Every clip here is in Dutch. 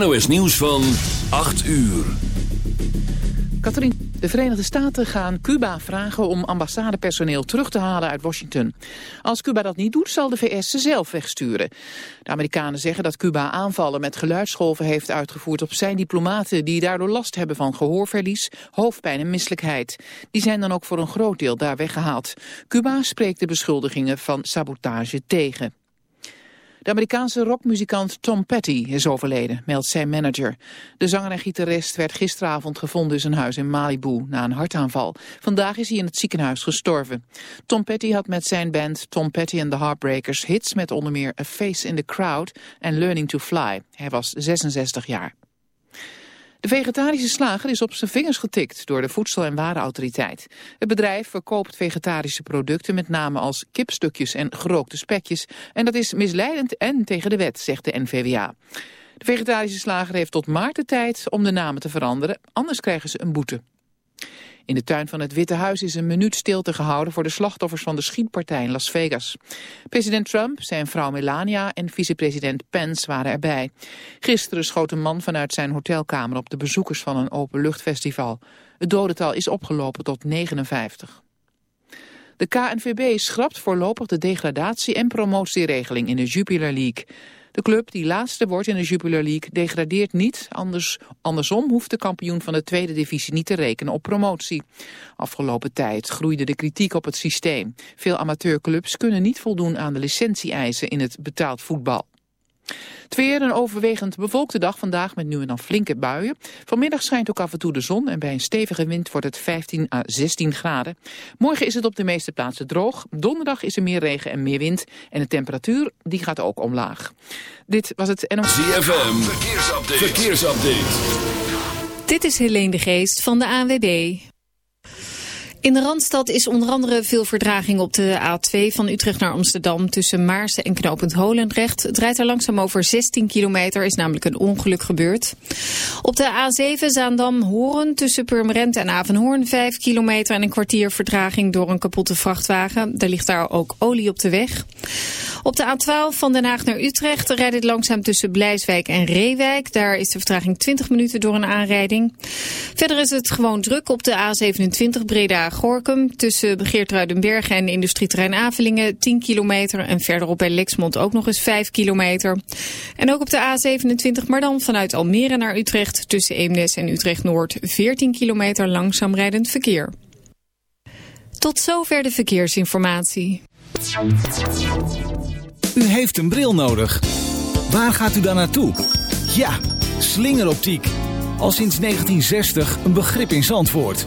NOS nieuws van 8 uur. Katrien. De Verenigde Staten gaan Cuba vragen om ambassadepersoneel terug te halen uit Washington. Als Cuba dat niet doet, zal de VS ze zelf wegsturen. De Amerikanen zeggen dat Cuba aanvallen met geluidsgolven heeft uitgevoerd op zijn diplomaten die daardoor last hebben van gehoorverlies, hoofdpijn en misselijkheid. Die zijn dan ook voor een groot deel daar weggehaald. Cuba spreekt de beschuldigingen van sabotage tegen. De Amerikaanse rockmuzikant Tom Petty is overleden, meldt zijn manager. De zanger en gitarist werd gisteravond gevonden in zijn huis in Malibu na een hartaanval. Vandaag is hij in het ziekenhuis gestorven. Tom Petty had met zijn band Tom Petty and the Heartbreakers hits met onder meer A Face in the Crowd en Learning to Fly. Hij was 66 jaar. De vegetarische slager is op zijn vingers getikt door de Voedsel- en Warenautoriteit. Het bedrijf verkoopt vegetarische producten met name als kipstukjes en gerookte spekjes. En dat is misleidend en tegen de wet, zegt de NVWA. De vegetarische slager heeft tot maart de tijd om de namen te veranderen, anders krijgen ze een boete. In de tuin van het Witte Huis is een minuut stilte gehouden voor de slachtoffers van de schietpartij in Las Vegas. President Trump, zijn vrouw Melania en vicepresident Pence waren erbij. Gisteren schoot een man vanuit zijn hotelkamer op de bezoekers van een openluchtfestival. Het dodental is opgelopen tot 59. De KNVB schrapt voorlopig de degradatie- en promotieregeling in de Jupiler League. De club die laatste wordt in de Jupiler League degradeert niet. Anders, andersom hoeft de kampioen van de tweede divisie niet te rekenen op promotie. Afgelopen tijd groeide de kritiek op het systeem. Veel amateurclubs kunnen niet voldoen aan de licentie-eisen in het betaald voetbal. Het weer een overwegend bevolkte dag vandaag met nu en dan flinke buien. Vanmiddag schijnt ook af en toe de zon en bij een stevige wind wordt het 15 à 16 graden. Morgen is het op de meeste plaatsen droog. Donderdag is er meer regen en meer wind. En de temperatuur die gaat ook omlaag. Dit was het NOS. ZFM, verkeersupdate. verkeersupdate. Dit is Helene de Geest van de ANWB. In de Randstad is onder andere veel verdraging op de A2 van Utrecht naar Amsterdam tussen Maarsen en knooppunt Holendrecht. Het rijdt er langzaam over 16 kilometer, is namelijk een ongeluk gebeurd. Op de A7 Zaandam-Horen tussen Purmerend en Avenhoorn 5 kilometer en een kwartier verdraging door een kapotte vrachtwagen. Er ligt daar ook olie op de weg. Op de A12 van Den Haag naar Utrecht rijdt het langzaam tussen Blijswijk en Reewijk. Daar is de vertraging 20 minuten door een aanrijding. Verder is het gewoon druk op de A27 Breda-Gorkum. Tussen Geertruidenberg en industrieterrein Avelingen 10 kilometer. En verderop bij Lexmond ook nog eens 5 kilometer. En ook op de A27, maar dan vanuit Almere naar Utrecht. Tussen Eemnes en Utrecht-Noord 14 kilometer langzaam rijdend verkeer. Tot zover de verkeersinformatie. U heeft een bril nodig. Waar gaat u dan naartoe? Ja, slingeroptiek. Al sinds 1960 een begrip in Zandvoort.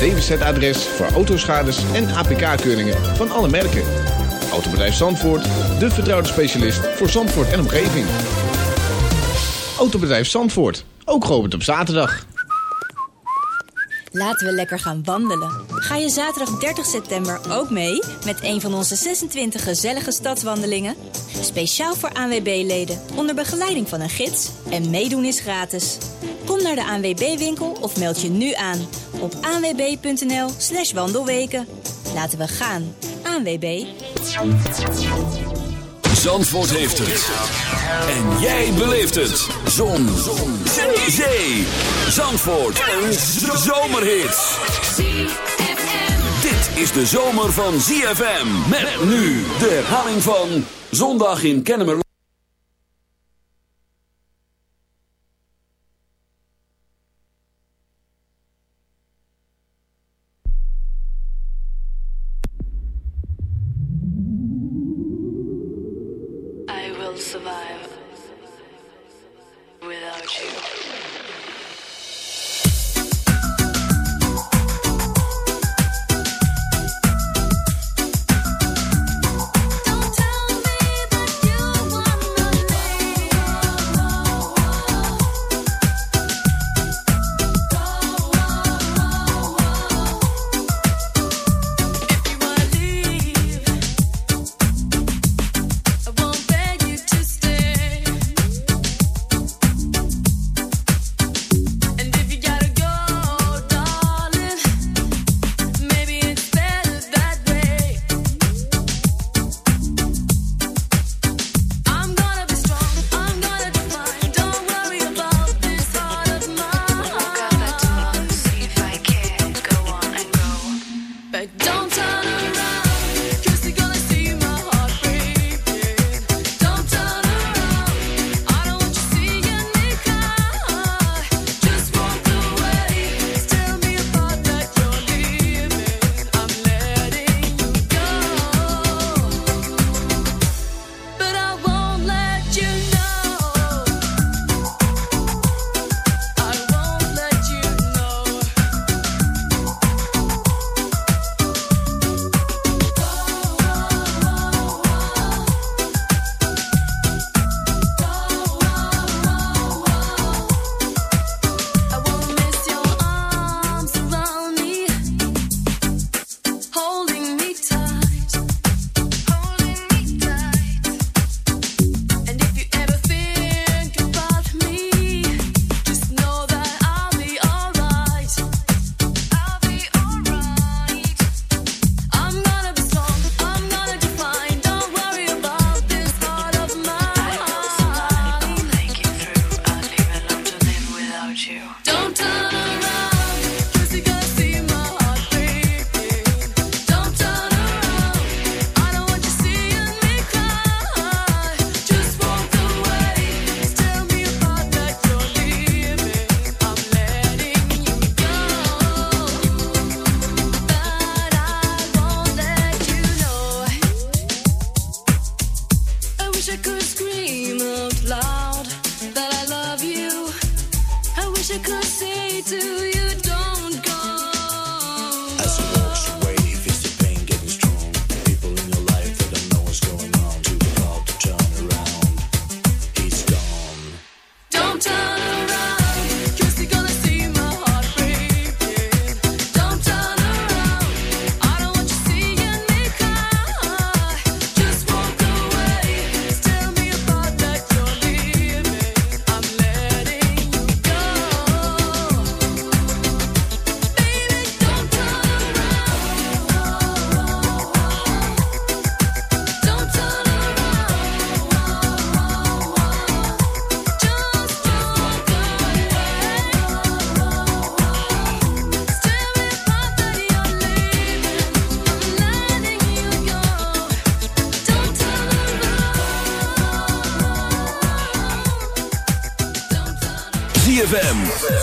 DWZ-adres voor autoschades en APK-keuringen van alle merken. Autobedrijf Zandvoort, de vertrouwde specialist voor Zandvoort en omgeving. Autobedrijf Zandvoort, ook geopend op zaterdag. Laten we lekker gaan wandelen. Ga je zaterdag 30 september ook mee met een van onze 26 gezellige stadswandelingen? Speciaal voor ANWB-leden onder begeleiding van een gids en meedoen is gratis. Kom naar de ANWB-winkel of meld je nu aan op anwb.nl slash wandelweken. Laten we gaan. ANWB. Zandvoort heeft het. En jij beleeft het. Zon. Zon. Zee. Zandvoort. Een zomerhit. Dit is de zomer van ZFM. Met nu de herhaling van Zondag in Kennemer.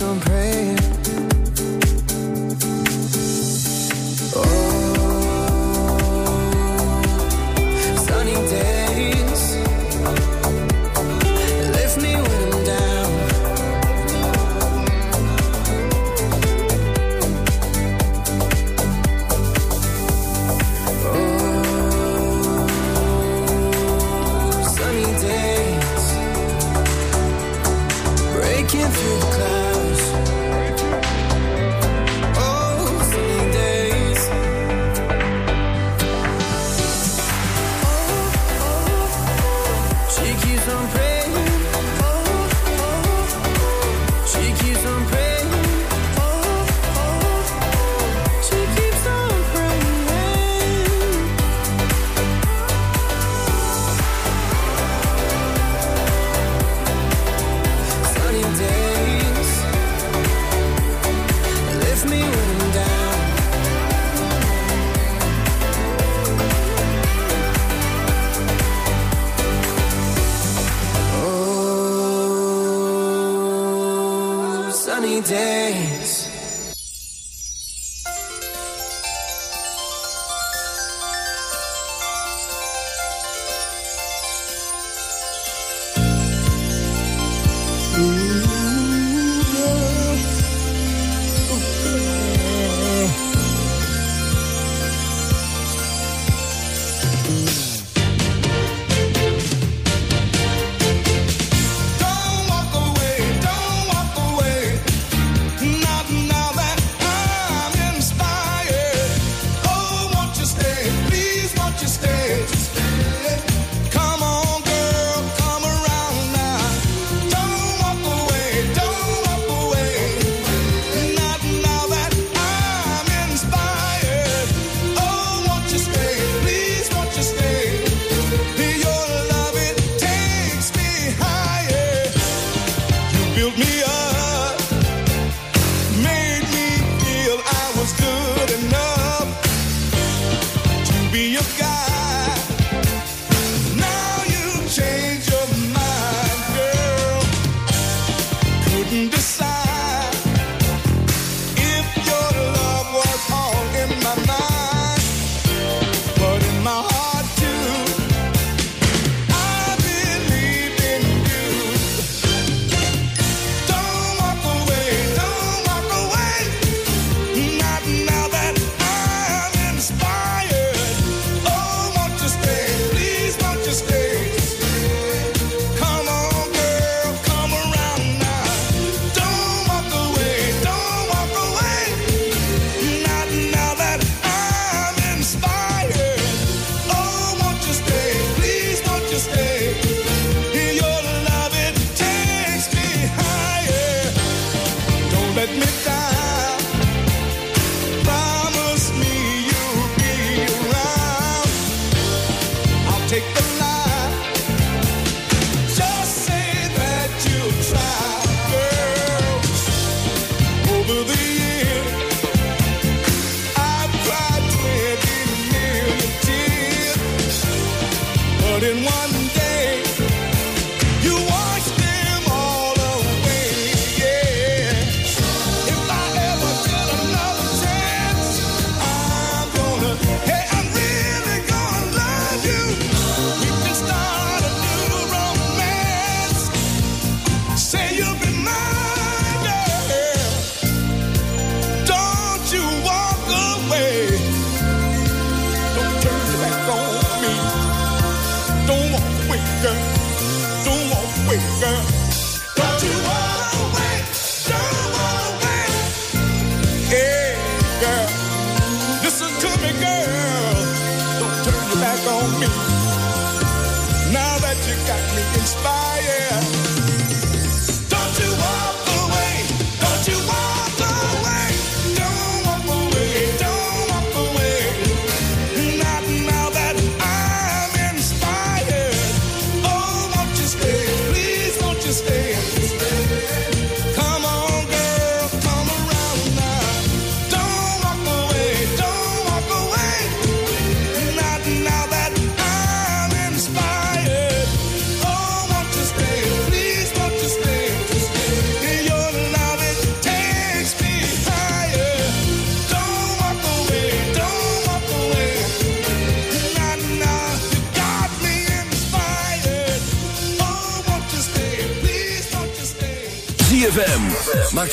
I'm praying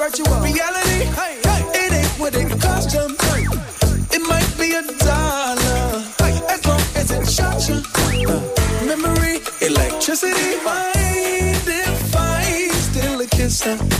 Virtual, reality. Hey, it ain't what it cost you. It might be a dollar. As long as it shot you. Memory, electricity. Mind if I steal a kiss? Uh,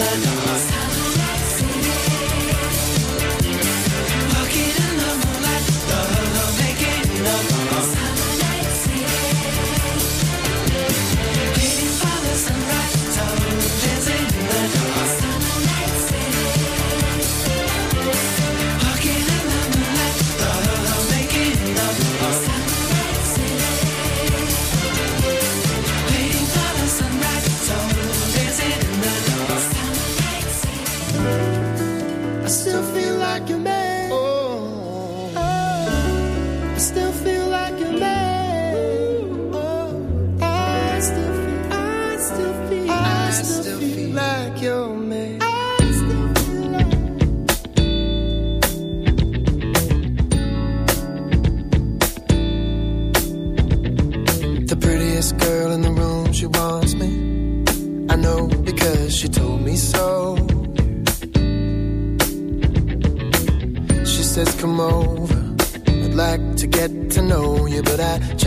the cost.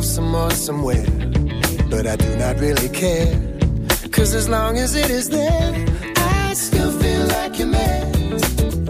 myself some more somewhere. But I do not really care. Cause as long as it is there, I still feel like a man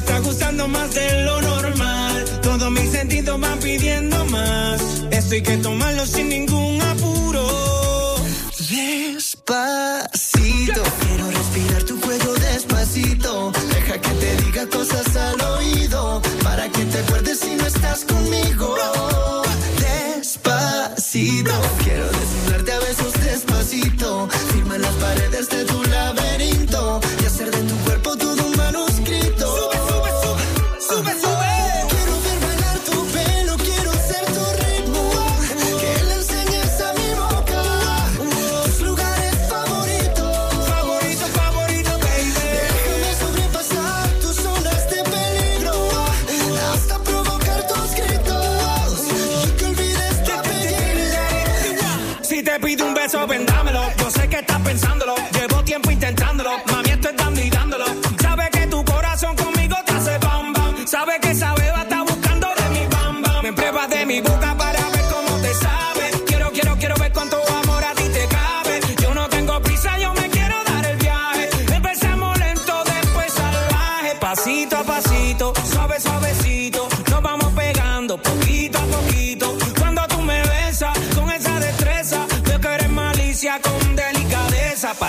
está gustando más de lo normal. Todos mis sentidos van pidiendo más. Esto hay que tomar